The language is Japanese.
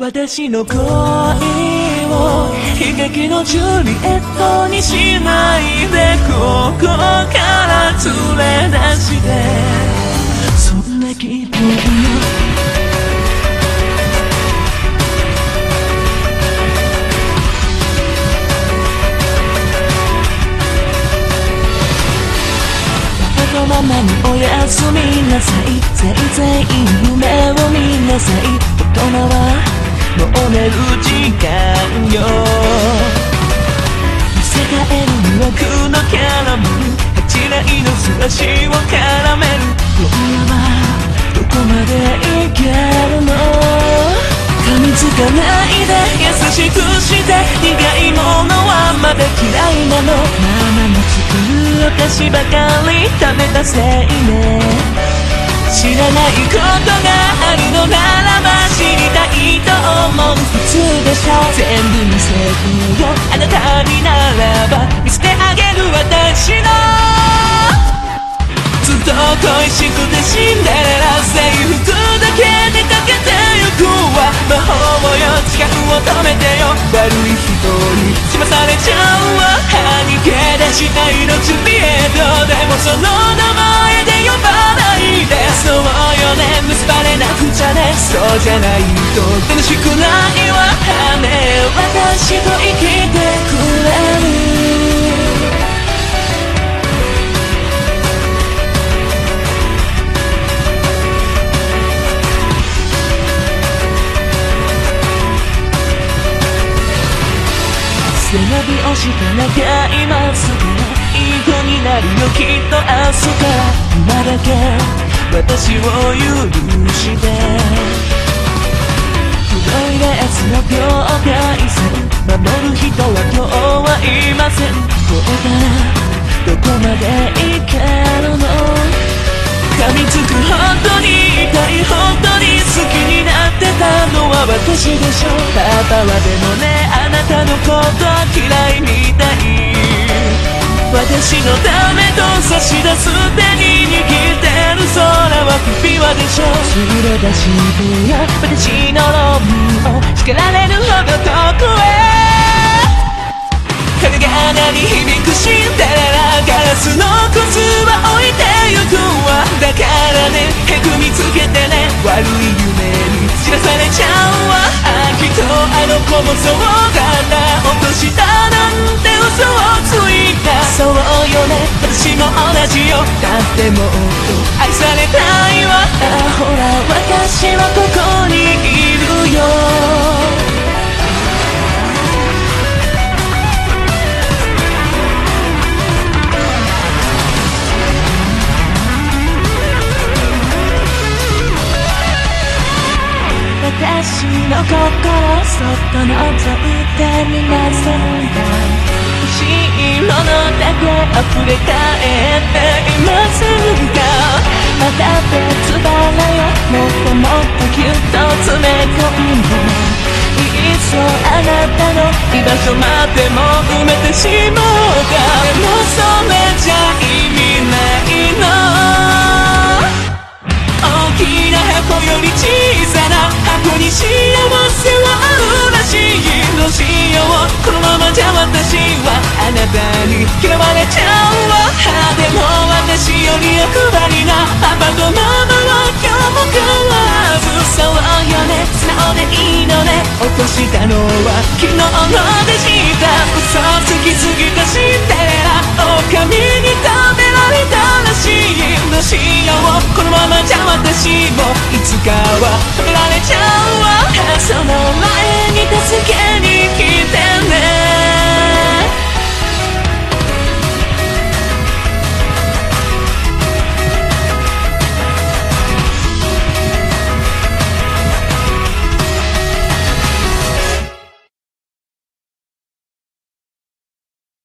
私の恋を悲劇のジュリエットにしないでここから連れ出してそんな気分よ。のままにおやすみなさい全然夢を見なさいもう寝る時間よ。見せかえる魅力のキャラメル。八台の素足を絡める。今はどこまでいけるの？噛みつかないで優しくして苦いものはまだ嫌いなの。ママの作るお菓子ばかり食べたせいね。知らないことがあるのならば知りたい恋しくてシンデレラ制服だけでかけてゆくわ魔法よ時間を止めてよ悪い人にしまされちゃうわはにけ出したいのジュリエットでもその名前で呼ばないでそうよね結ばれなくちゃねそうじゃないと楽しくないわね私と生きてくれ背伸びをしたら買いますからいい子になるよきっと明日から今だけ私を許して。黒いレースの境界線守る人は今日はいません。これからどこまで行けるの私のためと差し出す手に握ってる空は首輪でしょ連れ出してよ私のロムを叱られるほど遠くへ鐘が鳴り響くシンデレラガラスの靴は置いてゆくわだからねへくみつけてね悪い夢に知らされちゃうわ。あきっとあの子もそうだった落としたなんて嘘を。私も同じよ。だってもっと愛されたいわ。あほら私はここにいるよ。私の心そっと覗いてみま溢れ返っていませんかまた別腹よもっともっとぎゅっと詰め込んでいっそあなたの居場所までも埋めてしまおうかでもそれじゃ意味ないの大きな箱より小さな箱に幸せはあなたに嫌われちゃうわでも私より欲張りなパパとママは今日も変わらずそうよね素直でいいのね落としたのは昨日のでしタ嘘つきすぎたシンデレラ狼に食べられたらしいどうしようこのままじゃ私もいつかは